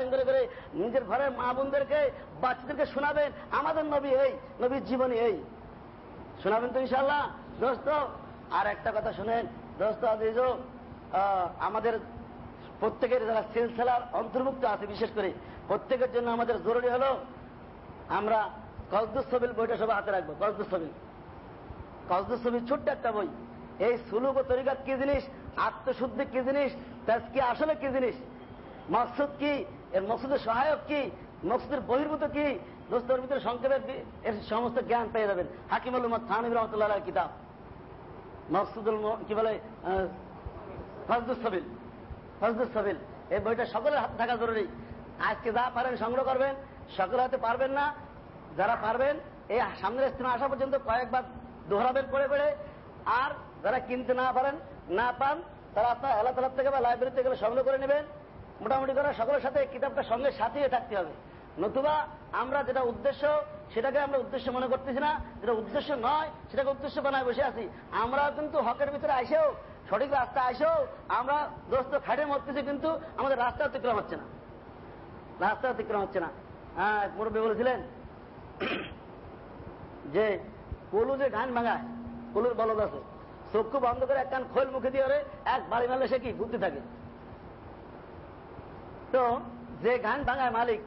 তালিম করে করে নিজের ঘরের মা বোনদেরকে, বাচ্চাদেরকে শোনাবেন। আমাদের নবী এই, নবীর জীবনী এই। শোনাবেন তো ইনশাল্লাহ দোস্ত, আর একটা কথা শুনেন। দোস্ত আমাদের প্রত্যেকের যারা সিলসিলার অন্তর্ভুক্ত আছে, বিশেষ করে প্রত্যেকের জন্য আমাদের জরুরি হলো আমরা কজদুসবিল বইটা সবাই হাতে রাখব কজদুসবিল কজদুসবিল ছোট্ট একটা বই। এই সুলুক ও তরিকাত কি জিনিস? আত্মশুদ্ধি কি জিনিস? তাজকি আসলে কি জিনিস? মকসুদ কি? এর মকসুদের সহায়ক কি? মকসুদের বহির্ভূত কি? দোস্তর ভিতরে সংক্ষেপে এর সমস্ত জ্ঞান পেয়ে যাবেন। হাকিমুল উম্মদ থানিব রহমতুল্লাহ কিতাব। মকসুদুল কি বলে? ফজদুসবিল ফজদুসবিল এই বইটা সকলের হাতে থাকা জরুরি। আজকে যা পারেন সংগ্রহ করবেন সকলে হাতে পারবেন না, যারা পারবেন, এই সামনের স্থানে আসা পর্যন্ত কয়েকবার দোহরাবেন পড়ে পড়ে। আর যারা কিনতে না পারেন, না পান, তারা আপনার এলাকা থেকে বা লাইব্রেরিতে গেলে সংগ্রহ করে নেবেন। মোটামুটি করে সকলের সাথে কিতাবটা সঙ্গে সাথিয়ে থাকতে হবে। নতুবা আমরা যেটা উদ্দেশ্য, সেটাকে আমরা উদ্দেশ্য মনে করতেছি না। যেটা উদ্দেশ্য নয়, সেটাকে উদ্দেশ্য বানায় বসে আছি। আমরা কিন্তু হকের ভিতরে আসেও সঠিক রাস্তা আসেও আমরা দোস্ত খাটে মরতেছি কিন্তু আমাদের রাস্তা অতিক্রম হচ্ছে না। রাস্তা অতিক্রম হচ্ছে না। হ্যাঁ মুরব্বী বলেছিলেন যে, কলু যে গান ভাঙায়, কলুর বলদ আছে। চক্ষু বন্ধ করে এক কান খোল মুখে দিয়ে এক বাড়ি মারলে সে কি বুদ্ধি থাকে? তো যে গান ভাঙায় মালিক,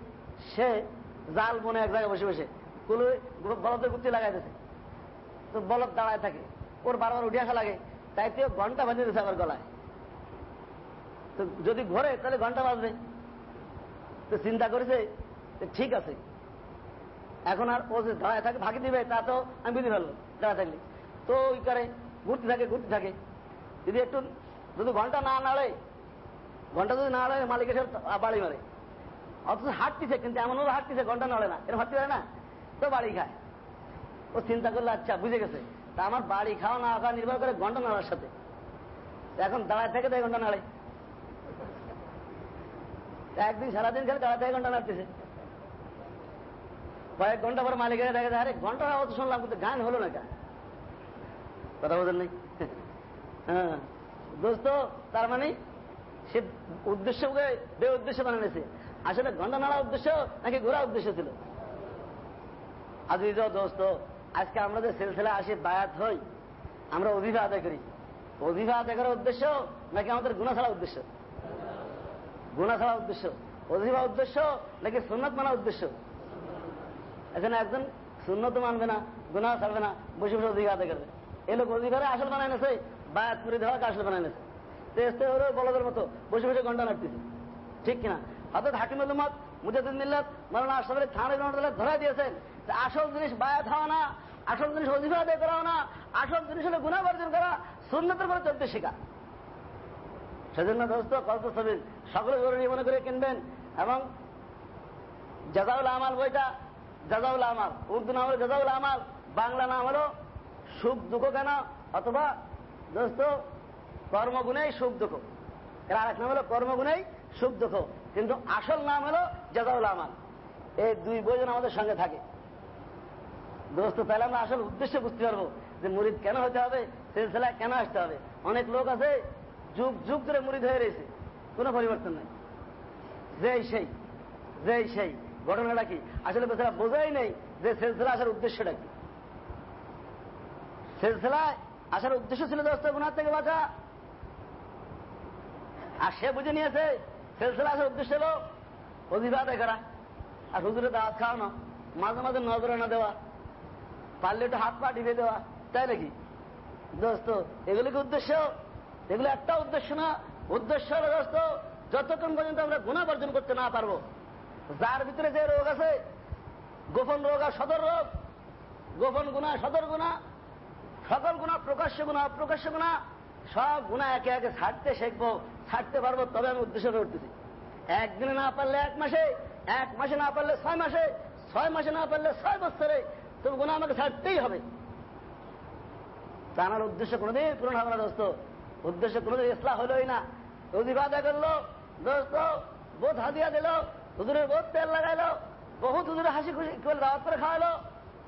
সে জাল বনে এক জায়গায় বসে বসে কুলু বলদের গুটি লাগাই দিয়েছে তো বলদ দাঁড়ায় থাকে। ওর বারবার উঠে আসা লাগে। তাই তো ঘণ্টা বাজিয়ে দিয়েছে আমার গলায়। তো যদি ঘরে, তাহলে ঘণ্টা বাজবে। তো চিন্তা করেছে ঠিক আছে। এখন আর ও যে দাঁড়ায় থাকে, ফাঁকি দিবে, তা তো আমি বুঝে ফেলব দাঁড়ায় থাকলে। তো ওই করে ঘুরতে থাকে ঘুরতে থাকে। যদি একটু, যদি ঘণ্টা না নাড়ে ঘণ্টা যদি না নাড়ে মালিকের বাড়ি মারে। অথচ হাঁটতিছে, কিন্তু এমন ভাবে হাঁটতিছে ঘণ্টা নড়ে না। এরকম হাঁটতে পারে না। তো বাড়ি খায়। ও চিন্তা করলে আচ্ছা বুঝে গেছে। তা আমার বাড়ি খাওয়া না খাওয়া নির্ভর করে ঘণ্টা নাড়ার সাথে। এখন দাঁড়ায় থেকে তো ঘণ্টা নাড়ে। একদিন সারাদিন খেলে দাঁড়ায় থেকে ঘণ্টা নাড়তেছে। কয়েক ঘণ্টা পর মালিকের দেখে আরে ঘণ্টা অত শুনলাম, কিন্তু গান হলো না কেন? কথা বোঝেন নাই? হ্যাঁ। দোস্ত, তার মানে? সে উদ্দেশ্যকে বে উদ্দেশ্য বানিয়েছে আসলে ঘণ্টা নাড়া উদ্দেশ্য নাকি ঘোরা উদ্দেশ্য ছিল? আজিজ দোস্ত, আজকে আমরা যে সিলসিলা আসি, বায়াত হই, আমরা অধিভা আদায় করি। অধিভা আদায় করার উদ্দেশ্য নাকি আমাদের গুণা ছাড়া উদ্দেশ্য? গুণা ছাড়া উদ্দেশ্য। অধিভা উদ্দেশ্য নাকি সুন্নত মানা উদ্দেশ্য? এখানে একজন সুন্নত মানবে না গুণা ছাড়বে না, বসে বসে অধিকার আদায় করবে। এ লোক অধিকারে আসল বানায় নেছে, বায়াত করে দেওয়াকে আসল বানায় নেছে। বলদের মতো বসে বসে ঘণ্টা ঠিক কিনা? মুজাদুল মিল্লাত আশরাফের ধরা দিয়েছেন আসল জিনিস না, আসল জিনিস করা না, আসল জিনিস গুণা বর্জন করা, সুন্নতের করে চলতে শেখা। সেজন্য দোস্ত সকলে জরুরি মনে করে কিনবেন এবং জাজাউল আমাল বইটা, জাজাউল আমাল, উর্দু নাম হলো জাজাউল আমাল, বাংলা নাম হলো সুখ দুঃখ কেন? অথবা দোস্ত কর্মগুণেই সুখ দুঃখ। এর আরেক নাম হলো কর্মগুণেই সুখ দুঃখ। কিন্তু আসল নাম হলো জাজাউল আমাল। এই দুই বইজন আমাদের সঙ্গে থাকে। দোস্ত, তাহলে আমরা আসল উদ্দেশ্য বুঝতে পারব যে মুরিদ কেন হতে হবে, সিলসিলায় কেন আসতে হবে। অনেক লোক আছে, যুগ যুগ ধরে মুরিদ হয়ে রয়েছে। কোনো পরিবর্তন নেই। যেই সেই যেই সেই। ঘটনাটা কি? আসলে বেচারা বোঝাই নেই যে সিলসিলা আসার উদ্দেশ্যটা কি। সিলসিলায় আসার উদ্দেশ্য ছিল দোস্ত গুণার থেকে বাঁচা। আর সে বুঝে নিয়েছে, সিলসিলা আসার উদ্দেশ্য হলো অধিবাদে করা। আর হুজুরে দাওয়াত খাওয়ানো, মাঝে মাঝে নজরানা দেওয়া, পারলে একটু হাত পা টিপে দেওয়া, তাই নাকি? দোস্ত, এগুলো কি উদ্দেশ্য? এগুলো একটা উদ্দেশ্য না। উদ্দেশ্য হলো দোস্ত, যতক্ষণ পর্যন্ত আমরা গুণা বর্জন করতে না পারব, যার ভিতরে যে রোগ আছে, গোপন রোগ আর সদর রোগ, গোপন গুণা, সদর গুণা, সকল গুণা প্রকাশ্য গুণা, অপ্রকাশ্য গুণা সব গুণা একে একে ছাড়তে শিখব, ছাড়তে পারব, তবে আমি উদ্দেশ্য করতেছি একদিনে না পারলে এক মাসে এক মাসে না পারলে ছয় মাসে ছয় মাসে না পারলে ছয় বছরে, তবে গুণা আমাকে ছাড়তেই হবে। জানার উদ্দেশ্য কোনোদিন পূরণ হবে না, দোস্ত। উদ্দেশ্য কোনোদিন ইসলাম হলোই না। অধিবাদা করল, দোস্ত বোধ হাদিয়া দিল, হুজুরের বোধ তেল লাগাইলো, বহুত হুজুরে হাসি খুশি দাওয়াত করে খাওয়ালো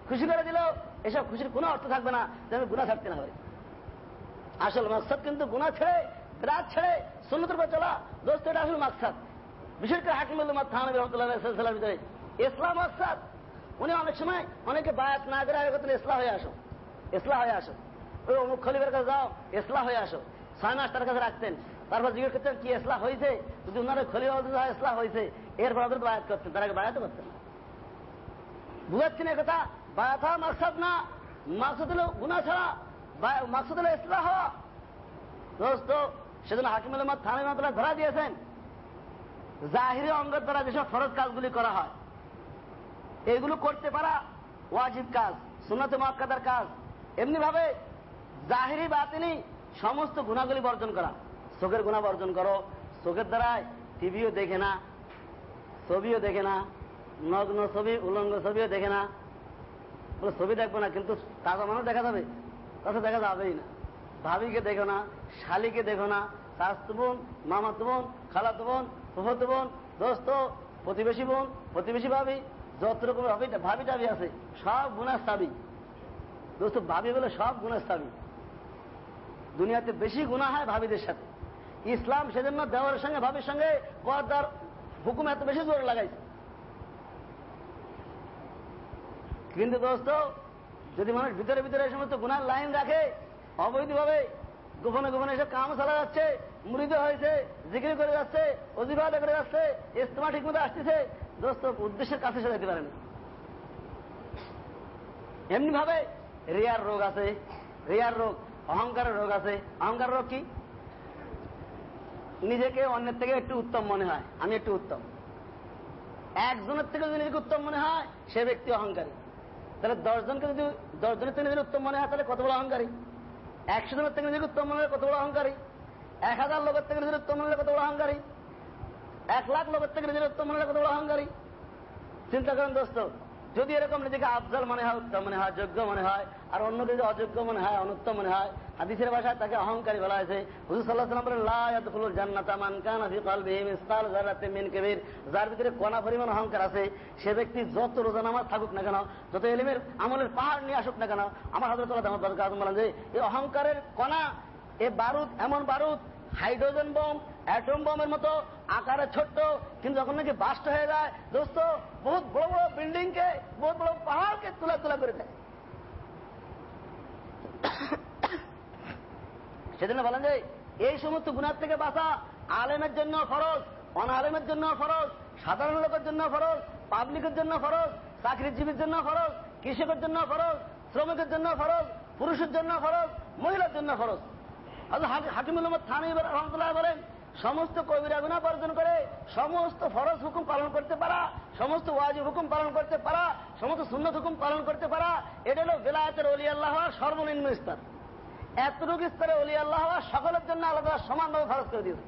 খুশি করে দিল, এসব খুশির কোনো অর্থ থাকবে না যেন গুণা ছাড়তে না হয় আসল মাকসাদ কিন্তু গুণা ছেড়ে রাত ছেড়ে, সুন্নতের উপর চলা। দোস্ত, এটা আসল মাকসাদ। বিশেষ করে হাকিম উল্লাহ থানবী রহমতুল্লাহ ভিতরে ইসলাম আসাদ উনি অনেক সময় অনেকে বায়াত না করে আগে করতেন ইসলাম হয়ে আসো ইসলাম হয়ে আসো। ওই অমুক খলিফের কাছে যাও ইসলাম হয়ে আসো। ছয় মাস তার কাছে রাখতেন। তারপর জিজ্ঞেস করতেন, কি ইসলাম হয়েছে যদি ওনার খলিফা ইসলাম হয়েছে এরপর ওদের বায়াত করতেন, তার আগে বায়াতও করতেন বুঝাচ্ছেন কথা, বায়াত হওয়া মাকসাদ না। মাকসাদ হলো গুণা ছাড়া। মাকসাদ হলো ইসলাম হওয়া দোস্ত সেজন্য হাকিম আলমাদ থানা মাতলা ধরা দিয়েছেন। জাহিরি অঙ্গের দ্বারা যেসব ফরজ কাজগুলি করা হয়, এগুলো করতে পারা ওয়াজিব কাজ, সুন্নতে মক্কাদার কাজ। এমনি ভাবে জাহিরি, বাতিনি সমস্ত গুণাগুলি বর্জন করা। চোখের গুণা বর্জন করো, চোখের দ্বারায় টিভিও দেখে না, ছবিও দেখে না, নগ্ন ছবি, উলঙ্গ ছবিও দেখে না। ছবি দেখব না, কিন্তু তাজা মানুষ দেখা যাবে। তাতে দেখা যাবেই না। ভাবিকে দেখো না, শালিকে দেখো না শাস্ত বোন, মামাতো বোন, খালাতো বোন, ফুফত বোন, দোস্ত, প্রতিবেশী বোন, প্রতিবেশী ভাবি, যত রকম ভাবি ভাবি টাবি আছে, সব গুণার সাবি দোস্ত, ভাবি বলে সব গুণার সাবি দুনিয়াতে বেশি গুণা হয় ভাবিদের সাথে। ইসলাম সেজন্য দেওয়ার সঙ্গে, ভাবির সঙ্গে পর্দার হুকুম এত বেশি জোর লাগাইছে। কিন্তু দোস্ত যদি মানুষ ভিতরে ভিতরে এই সমস্ত গুনার লাইন রাখে, অবৈধভাবে গোপনে গোপনে এসব কাম চালা যাচ্ছে মুড়িদ হয়েছে, জিকির করে যাচ্ছে, অজিবাদা করে যাচ্ছে ইস্তেমা ঠিক মতো আসতেছে, দোস্ত, উদ্দেশ্যের কাছে সে যেতে পারেন। এমনি ভাবে রিয়ার রোগ আছে, রিয়ার রোগ, অহংকারের রোগ আছে। অহংকার রোগ কি? নিজেকে অন্যের থেকে একটু উত্তম মনে হয়। আমি একটু উত্তম। একজনের থেকে যদি নিজেকে উত্তম মনে হয়, সে ব্যক্তি অহংকারী। তাহলে দশজনকে যদি, দশজনের থেকে নিজের উত্তম মনে হয়, তাহলে কত বড় অহংকারী? একশো জনের থেকে যদি উত্তম মনে হয়, কত বড় অহংকারী? এক হাজার লোকের থেকে নিজের উত্তম মনে হয়, কত বড় অহংকারী? এক লাখ লোকের থেকে নিজের উত্তম মনে হয়, কত বড় অহংকারী? চিন্তা করেন দোস্ত যদি এরকম নিজেকে আফজল মনে হয়, উত্তম মনে হয়, যোগ্য মনে হয়, আর অন্যকে যদি অযোগ্য মনে হয়, অনুত্তম মনে হয়, হাদিসের ভাষায় তাকে অহংকারী বলা হয়েছে। হুজুর মান কানা ফি কলবিহি মিসকাল যারাতে মিন কবির। যার ভিতরে কোনা পরিমাণ অহংকার আছে, সে ব্যক্তি যত রোজা নামাজ থাকুক না কেন, যত এলিমের আমলের পাহাড় নিয়ে আসুক না কেন, আমার হাজরত আল্লাহ দামদ বলেন যে, এই অহংকারের কণা, এ বারুদ, এমন বারুদ, হাইড্রোজেন বোম অ্যাটম বোমের মতো আকারে ছোট্ট, কিন্তু যখন নাকি বাস্ট হয়ে যায়, দোস্ত, বহুত বড় বড় বিল্ডিং কে বহুত বড় পাহাড়কে তুলা তুলা করে দেয় সেজন্য বলেন যে, এই সমস্ত গুণার থেকে বাঁচা আলেমের জন্য ফরজ, অনালেমের জন্য ফরজ, সাধারণ লোকের জন্য ফরজ, পাবলিকের জন্য ফরজ, চাকরিজীবীর জন্য ফরজ, কৃষকের জন্য ফরজ, শ্রমিকের জন্য ফরজ, পুরুষের জন্য ফরজ, মহিলার জন্য ফরজ। হাকিমুল থানি রহমতুল্লাহ বলেন সমস্ত কবিরা গুণা বর্জন করে, সমস্ত ফরজ হুকুম পালন করতে পারা, সমস্ত ওয়াজি হুকুম পালন করতে পারা, সমস্ত সুন্নত হুকুম পালন করতে পারা, এটা হল বেলায়তের অলি আল্লাহ সর্বনিম্ন স্তর। এতটুকু স্তরে অলি আল্লাহ সকলের জন্য আলাদা সমানভাবে খরচ করে দিয়েছে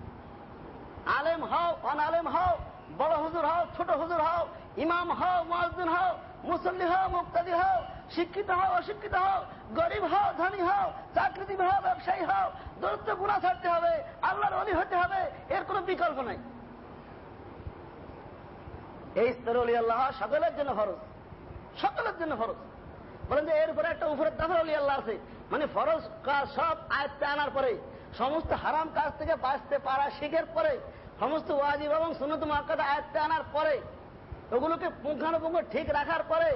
আলেম হও, অনালেম হও, বড় হুজুর হও, ছোট হুজুর হও, ইমাম হও মহাজুন হও, মুসল্লি হও, মুক্তাদি হও, শিক্ষিত হও, অশিক্ষিত হও গরিব হও, ধনী হও, চাকরিজীবী হও, ব্যবসায়ী হও দরিদ্র গুণা ছাড়তে হবে, আল্লাহর অলি হতে হবে, এর কোন বিকল্প নাই। এই স্তরে অলি আল্লাহ সকলের জন্য ফরজ, সকলের জন্য ফরজ। বলেন যে এর উপরে একটা উপরের দাফার অলি আল্লাহ আছে। মানে ফরজ কাজ সব আয়ত্তে আনার পরে, সমস্ত হারাম কাজ থেকে বাঁচতে পারা শিখের পরে, সমস্ত ওয়াজিব এবং সুনত মাকাদা আয়ত্তে আনার পরে, ওগুলোকে পুঙ্খানুপুঙ্খ ঠিক রাখার পরে,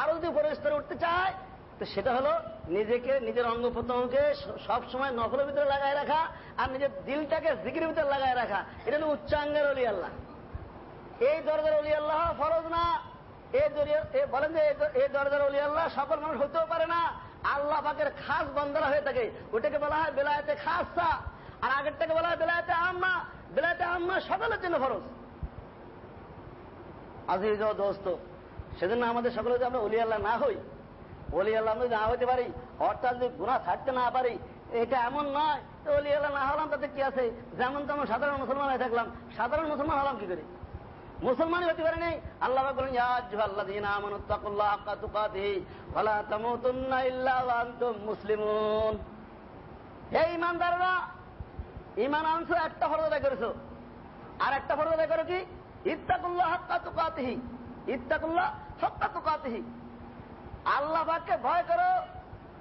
আরও যদি উপরে স্তরে উঠতে চায় তো সেটা হলো নিজেকে, নিজের অঙ্গ প্রত্যঙ্গকে সবসময় নকলের ভিতরে লাগায় রাখা আর নিজের দিলটাকে জিকির ভিতরে লাগায় রাখা। এটা হলো উচ্চাঙ্গের অলি আল্লাহ। এই দরজার অলি আল্লাহ ফরজ না। বলেন যে এই দরজার অলি আল্লাহ সকল মানুষ হতেও পারে না। আল্লাহ পাকের খাস বন্দরা হয়ে থাকে। ওটাকে বলা হয় বেলায়েতে খাসা। আর আগেরটাকে বলা হয় বেলায়েতে আম্মা। বেলায়েতে আম্মা সকলের জন্য ফরজ। আজিজ দোস্ত, সেজন্য আমাদের সকলে যদি আমরা অলি আল্লাহ না হই অলি আল্লাহ আমরা না হইতে পারি অর্থাৎ যদি গুণা ছাড়তে না পারি, এটা এমন নয়। অলি আল্লাহ না হলাম, তাতে কি আছে? যেমন তেমন সাধারণ মুসলমান হয়ে থাকলাম। সাধারণ মুসলমান হলাম কি করে? মুসলমানই হতে পারে নেই। আল্লাহ বলেন মুসলিমুন। হে ইমানদাররা ইমান আনছো, একটা ফরজ আদায় করেছ। আর একটা ফরজ করো কি? ইত্তাকুল্লাহ হাক্কা তুকাতিহি, ইত্তাকুল্লাহ হাক্কা তুকাতিহি। আল্লাহ পাককে ভয় করো,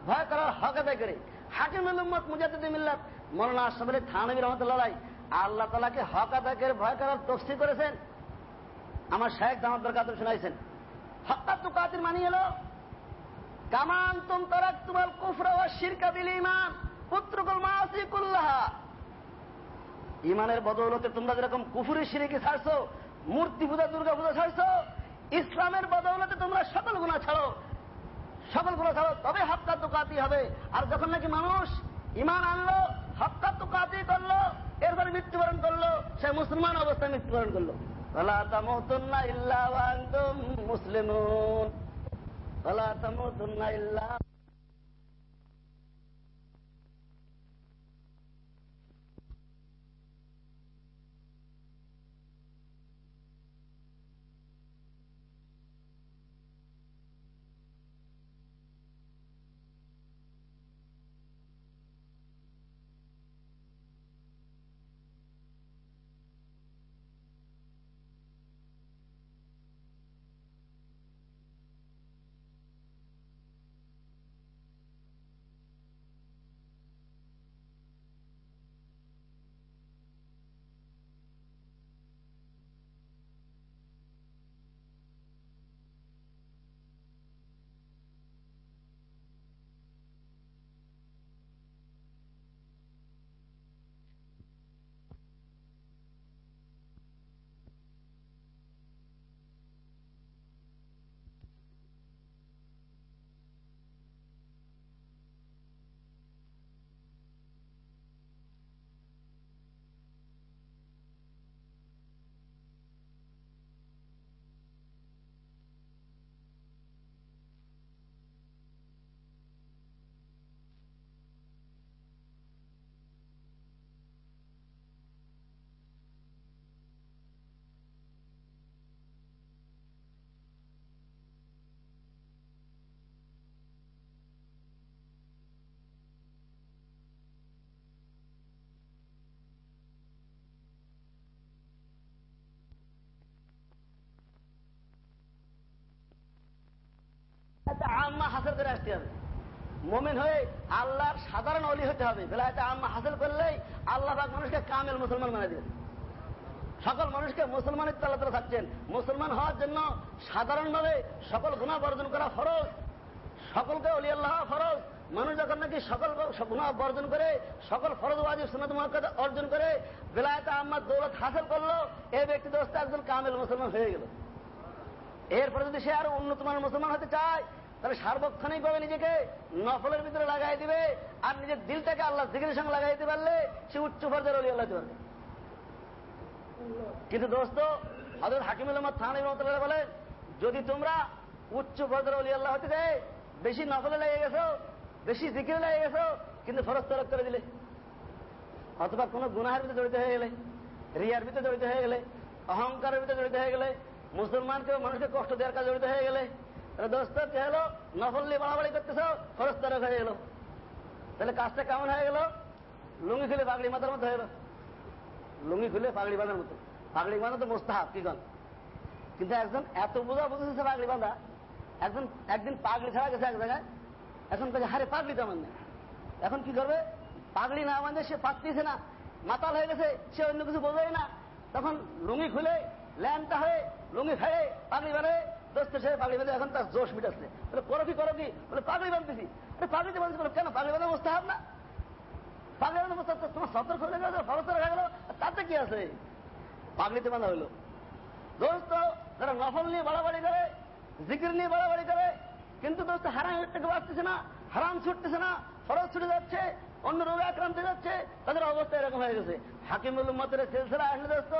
ভয় করার হক আদায় করে। হাকিমুল উম্মত মুজাদ্দিদ মিল্লাত, মৌলানা আশরাফ আলী থানবী রহমতুল্লাহ আল্লাহ তালাকে হক আদাকের ভয় করার তফসি করেছেন। আমার শেখ দামদ কাতর শোনাইছেন। হকাত তো কাতির মানি এলো? কামান তুম তারাক তোমার কুফরা ও শিরকা বিল ইমান পুত্রকুল মাসিকুল্লাহা। ইমানের বদৌলতে তোমরা যেরকম কুফুরি সিরিকে ছাড়ছো, মূর্তি পূজা, দুর্গা পূজা ছাড়ছো, ইসলামের বদৌলতে তোমরা সকল গুণা ছাড়ো। সকল গুণা ছাড়ো তবে হক্কা তুকাতি হবে। আর যখন নাকি মানুষ ইমান আনলো হক্কা তুকাতি করল, এরপরে মৃত্যুবরণ করল, সে মুসলমান অবস্থায় মৃত্যুবরণ করল। ওলা আম্মা হাসিল করে আসতে হবে। মোমেন হয়ে আল্লাহর সাধারণ অলি হতে হবে। বেলায়তে আম্মা হাসিল করলেই আল্লাহ পাক মানুষকে কামেল মুসলমান মানে দেবেন। সকল মানুষকে মুসলমানের তালা তালা থাকছেন। মুসলমান হওয়ার জন্য সাধারণভাবে সকল গুণা বর্জন করা ফরজ। সকলকে অলি আল্লাহ ফরজ। মানুষ যখন নাকি সকল গুণা বর্জন করে, সকল ফরজ, ওয়াজিব সুনাত মহাকাত অর্জন করে, বেলায়তে আম্মা দৌলত হাসিল করল এই ব্যক্তি দোস্ত একজন কামেল মুসলমান হয়ে গেল। এরপরে যদি সে আরও উন্নত মানের মুসলমান হতে চায় তাহলে সার্বক্ষণিক ভাবে নিজেকে নফলের ভিতরে লাগাই দিবে, আর নিজের দিলটাকে আল্লাহ জিগির সঙ্গে লাগাই দিতে পারলে সে উচ্চ পর্যায়ের অলি আল্লাহ পারবে। কিন্তু দোস্ত হজরত হাকিমুল আহমদ থান বলে যদি তোমরা উচ্চ পর্যায়ের অলি আল্লাহ হতে দেয় বেশি নফলে লেগে গেছো, বেশি জিকিরে লেগে গেছো, কিন্তু ফরজ তরক করে দিলে। অথবা কোনো গুনাহের ভিতরে জড়িত হয়ে গেলে, রিয়ার ভিতরে জড়িত হয়ে গেলে, অহংকারের ভিতরে জড়িত হয়ে গেলে মুসলমানকে মানুষকে কষ্ট দেওয়ার কাজ জড়িত হয়ে গেলে দোস্ত, কে হলো? নফল নিয়ে বাড়াবাড়ি করতেছ? খরচ তারক হয়ে গেল তাহলে কাজটা কেমন হয়ে গেল? লুঙ্গি খুলে পাগড়ি মাথার মতো হয়ে গেল। লুঙ্গি খুলে পাগড়ি বাঁধার মতো। পাগড়ি বাঁধা তো মোস্তাহাব, কি কন কিন্তু একজন এত বোঝা বুঝেছে পাগড়ি বাঁধা, একজন একদিন পাগড়ি ছাড়া গেছে এক জায়গায়, এখন কাছে হারে পাগড়ি তেমন নেই। এখন কি করবে? পাগড়ি না বাঁধে সে পাচ্ছিছে না। মাতাল হয়ে গেছে, সে অন্য কিছু বোঝাই না। তখন লুঙ্গি খুলে ল্যান্ডটা হয়ে, লুঙ্গি খায়ে, পাগড়ি বাঁধে দোস্ত সে পাগড়ি বাঁধে এখন তার জোশ মিটাচ্ছে। বলে, করো কি করো কি? বলে, পাগড়ি বাঁধতেছি। পাগড়িতে বাঁধছি বলে, কেন? পাগড়ি বাঁধা মোস্তাহাব না পাগড়ি বাঁধা মোস্তাহাব তোমার সতর্ক হয়ে গেল ফরজ রাখা গেল তাতে কি আছে? পাগড়িতে বাঁধা হইল দোস্ত যারা নফল নিয়ে বাড়াবাড়ি করে, জিকির নিয়ে বাড়াবাড়ি করে, কিন্তু দোস্ত হারাম থেকে বাঁচতেছে না, হারাম ছুটতেছে না, ফরজ ছুটে যাচ্ছে, অন্য রোগে আক্রান্ত যাচ্ছে, তাদের অবস্থা এরকম হয়ে গেছে। হাকিমুল মতের সিলসিলা আসলে দোস্ত,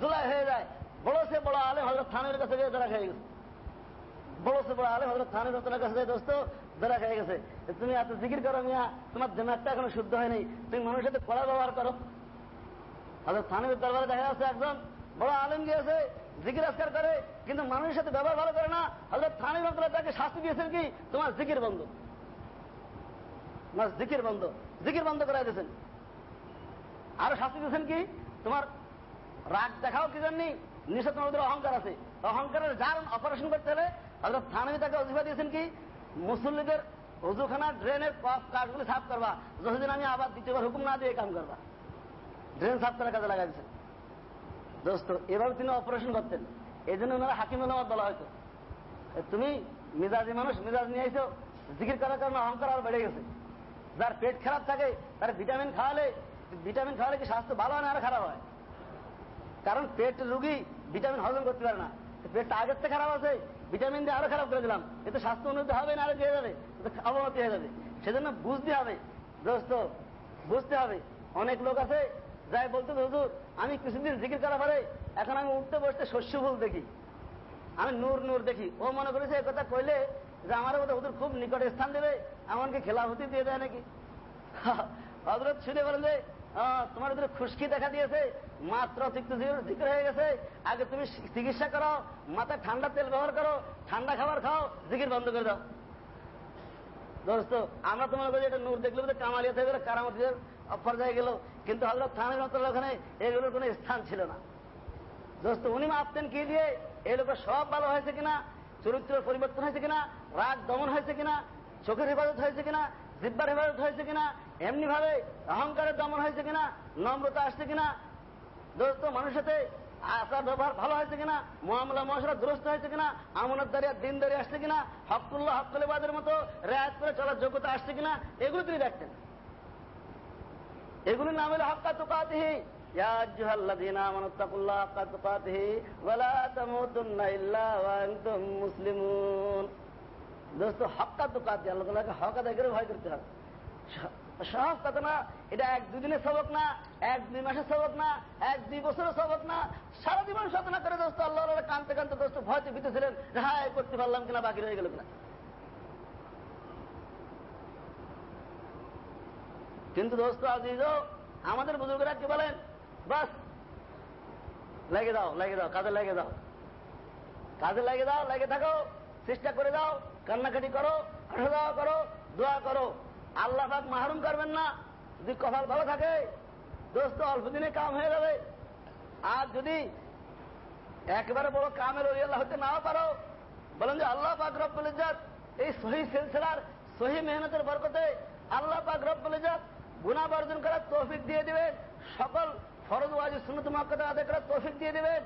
জুলাই হয়ে যায়। বড় সে বড় আলে হজরত থানের কাছে গিয়ে ধরা খেয়ে গেছে। বড় সে বড় আলে হজরত থানের কাছে গিয়ে দোস্ত ধরা খেয়ে গেছে। তুমি এত জিকির করো মিয়া, তোমার দিমাগটা এখনও শুদ্ধ হয়নি। তুমি মানুষের সাথে কড়া ব্যবহার করো। হজরত থানের দরবারে দেখা যাচ্ছে একজন বড় আলেম গিয়েছে, জিকির আজকার করে, কিন্তু মানুষের সাথে ব্যবহার ভালো করে না। হজরত থানি রহমতুল্লাহ তাকে শাস্তি দিয়েছেন কি? তোমার জিকির বন্ধ। তোমার জিকির বন্ধ। জিকির বন্ধ করাই দিয়েছেন। আরও শাস্তি দিয়েছেন কি? তোমার রাগ দেখাও কি জানি নিষেধ তোমাদের অহংকার আছে। অহংকারের যার অপারেশন করতে হলে হজরত থানবী তাকে অজিফা দিয়েছেন কি? মুসল্লিদের অজুখানা ড্রেনের কাজগুলি সাফ করবা। যতদিন আমি আবার দ্বিতীয়বার হুকুম না দিয়ে কাম করবা। ড্রেন সাফ করার কাজে লাগাইছে দোস্ত, এভাবে তিনি অপারেশন করতেন। এই জন্য ওনারা হাকিম আমার বলা হয়তো তুমি মিজাজি মানুষ, মিজাজ নিয়ে আইছো, জিকির করার কারণে অহংকার আর বেড়ে গেছে। যার পেট খারাপ থাকে, তার ভিটামিন খাওয়ালে ভিটামিন খাওয়ালে কি স্বাস্থ্য ভালো হয় না আর খারাপ হয়? কারণ পেট রুগী ভিটামিন হজম করতে পারে না। পেটটা আগের থেকে খারাপ আছে, ভিটামিন দিয়ে আরও খারাপ করে দিলাম। এতে স্বাস্থ্য উন্নতি হবে না, আরও দিয়ে যাবে অবনতি হয়ে যাবে। সেজন্য বুঝতে হবে, দোস্ত, বুঝতে হবে। অনেক লোক আছে, যাই বলতে হুজুর, আমি কিছুদিন জিকির করা পারে এখন আমি উঠতে বসতে শস্য ফুল দেখি। আমি নূর নূর দেখি। ও মনে করেছে কথা কইলে যে আমার কথা হুজুর খুব নিকটে স্থান দেবে, এমনকি খেলাফতি দিয়ে দেয় নাকি? হজরত শুনে বলেন যে তোমার ভিতরে খুশকি দেখা দিয়েছে মাত্র জিকির হয়ে গেছে। আগে তুমি চিকিৎসা করো মাথায় ঠান্ডা তেল ব্যবহার করো, ঠান্ডা খাবার খাও, জিকির বন্ধ করে দাও। দোস্ত, আমরা তোমার করি এটা নূর দেখলে কামালিয়া থেকে কারামতিদের পর্যায়ে গেল, কিন্তু হজরত থানের মতো ওখানে এগুলোর কোনো স্থান ছিল না। দোস্ত, উনি মাপতেন কি দিয়ে? এই লোকের সব ভালো হয়েছে কিনা? চরিত্রের পরিবর্তন হয়েছে কিনা? রাগ দমন হয়েছে কিনা? চোখের হেফাজত হয়েছে কিনা? জিব্বার হেফাজত হয়েছে কিনা? এমনি ভাবে অহংকারের দমন হয়েছে কিনা? নম্রতা আসছে কিনা? দোস্ত, মানুষের সাথে আচার ব্যবহার ভালো হয়েছে কিনা? মহামলা মহাসরা দুরস্ত হয়েছে কিনা? আমানত দাঁড়িয়ে, দিন দাঁড়িয়ে আসছে কিনা? হকুল্লাহ হকুলিবাদের মতো রেয়াজ করে চলার যোগ্যতা আসছে কিনা? এগুলো তিনি দেখতেন। এগুলো নাম হলে হক্কা তোকাতিহি। মুসলিমুন। দোস্ত হকা তো তোকাতি, আল্লাহ হকা দেখে ভয় করতে হবে। সহজ কথা না, এটা এক দুদিনের সবক না, এক দুই মাসের সবক না, এক দুই বছরের সবক না। সারা জীবন সাধনা করে দোস্ত আল্লাহ কানতে কানতে দোস্ত ভয়তে ভিতেছিলেন হ্যাঁ করতে পারলাম কিনা, বাকি রয়ে গেল কিনা। কিন্তু দোস্ত, আজিজ, আমাদের বুজুর্গরা কি বলেন? বাস লেগে দাও লেগে দাও, কাজে লেগে দাও। কাজে লেগে দাও লেগে থাকো, চেষ্টা করে দাও, কান্নাকাটি করো আঠা দাওয়া করো, দোয়া করো। আল্লাহ পাক মাহরুম করবেন না। যদি কপাল ভালো থাকে, দোস্ত, অল্প দিনে কাম হয়ে যাবে। আর যদি একেবারে বড় কামের ওই আল্লাহ হতে নাও পারো, বলেন যে আল্লাহ পাক রব্বুল ইজাত এই সহি সিলসিলার, সহি মেহনতের বরকতে আল্লাহ পাক রব্বুল ইজাত গুণা বর্জন করার তৌফিক দিয়ে দিবেন। সকল ফরজ, ওয়াজি, সুন্নত মক্কাতে আদায় করার তৌফিক দিয়ে দিবেন।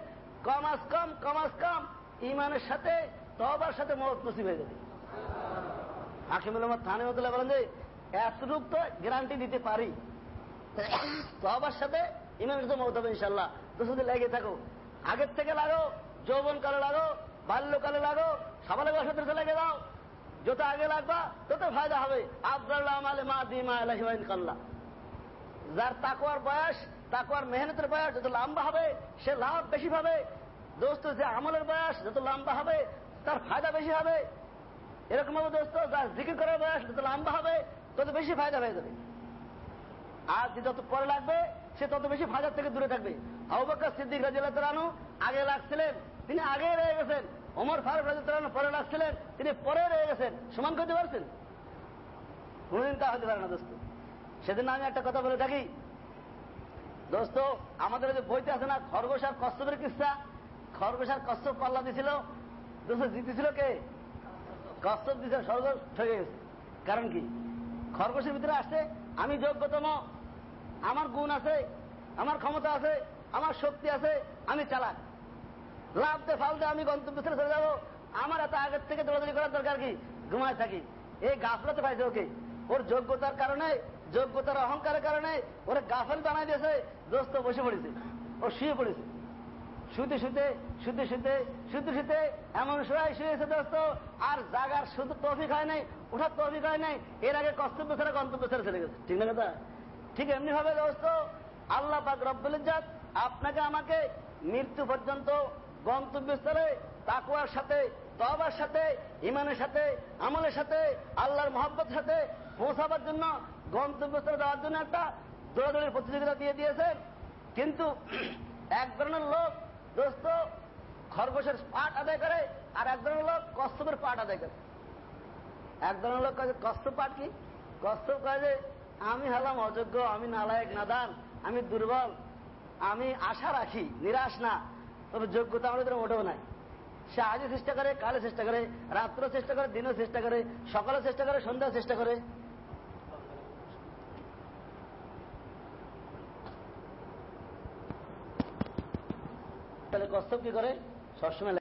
কম আজ কম কম আজ কম ইমানের সাথে তবার সাথে মত নসিব হয়ে যাবে। হাকিমুল থানে মতুল্লাহ বলেন যে এতটুক তো গ্যারান্টি দিতে পারি। তবার সাথে ইমানের সাথে মত হবে ইনশাল্লাহ তো শুধু লেগে থাকো। আগের থেকে লাগো, যৌবন কালে লাগো বাল্যকালে লাগো সবালে বসতে লেগে দাও যত আগে লাগবা, তত ফায়দা হবে। আব্দুল্লাহ মা দি মা কাল্লা যার তাকুয়ার বয়স তাকুয়ার মেহনতের বয়স যত লম্বা হবে, সে লাভ বেশি পাবে। দোস্ত, যে আমলের বয়স যত লম্বা হবে, তার ফায়দা বেশি হবে। এরকম ভাবে দোস্ত, যার জিকির করার বয়স যত লম্বা হবে তত বেশি ফায়দা হয়ে যাবে। আর যে যত পরে লাগবে, সে তত বেশি ফায়দার থেকে দূরে থাকবে। আবুবাক্কর সিদ্দিক রাজিয়াল্লাহ তালানু আগে লাগছিলেন, তিনি আগে রয়ে গেছেন। ওমর ফারুক রাজিয়াল্লাহ পরে লাগছিলেন, তিনি পরে রয়ে গেছেন। সমান করতে পারছেন? কোনদিন তা হতে পারে না, দোস্ত। সেদিন আমি একটা কথা বলে থাকি। দোস্ত, আমাদের যে বইতে আছে না, খরগোশ আর কশ্যপের কিস্সা খরগোশ আর কশ্যপ পাল্লা দিছিল। দোস্ত, জিতেছিল কে? কশ্যপ দিছে, খরগোশ ঠকে গেছে। কারণ কি? খরগোশের ভিতরে আসছে আমি যোগ্যতম, আমার গুণ আছে, আমার ক্ষমতা আছে, আমার শক্তি আছে, আমি চালাক। লাভ দে ফাল আমি গন্তব্য ছেড়ে চলে যাব, আমার এত আগের থেকে দৌড়াদৌড়ি করার দরকার কি? ঘুমায় থাকি। এই গাফলাতে পাইছে ওকে। ওর যোগ্যতার কারণে, যোগ্যতার অহংকারের কারণে, ওরা গাফেল বানাই দিয়েছে, দোস্ত বসে পড়েছে। ও শুয়ে পড়েছে। শুতে শুতে শুতে শুতে শুতে শুতে, এমন সময় শুয়েছে দোস্ত, আর জাগার শুধু তফিক হয় নাই ওঠার তো হয় নাই। এর আগে কর্তব্য ছেড়ে গন্তব্য ছেড়ে চলে গেছে। ঠিক না কথা? ঠিক এমনি ভাবে দোস্ত। আল্লাহ পাক রব্বুল ইজ্জাত আপনাকে আমাকে মৃত্যু পর্যন্ত গন্তব্য গন্তব্যস্থলে তাকুয়ার সাথে তবার সাথে ইমানের সাথে, আমলের সাথে, আল্লাহর মহব্বতের সাথে পৌঁছাবার জন্য গন্তব্য গন্তব্যস্থলে যাওয়ার জন্য একটা দৌড়াদৌড়ির প্রতিযোগিতা দিয়ে দিয়েছেন। কিন্তু এক ধরনের লোক দোস্ত খরগোশের পাট আদায় করে আর এক ধরনের লোক কস্তবের পাট আদায় করে। এক ধরনের লোক কাছে কষ্ট পাঠ কি? কষ্ট কাজে আমি হলাম অযোগ্য, আমি নালায়ক, নাদান, আমি দুর্বল, আমি আশা রাখি, নিরাশ না, তবে যোগ্যতা আমার ভিতরে মোটেও নাই। সে আজও চেষ্টা করে কালে চেষ্টা করে রাত্র চেষ্টা করে, দিনও চেষ্টা করে সকালে চেষ্টা করে সন্ধ্যা চেষ্টা করে। তাহলে কস্তব কি করে? সবসময়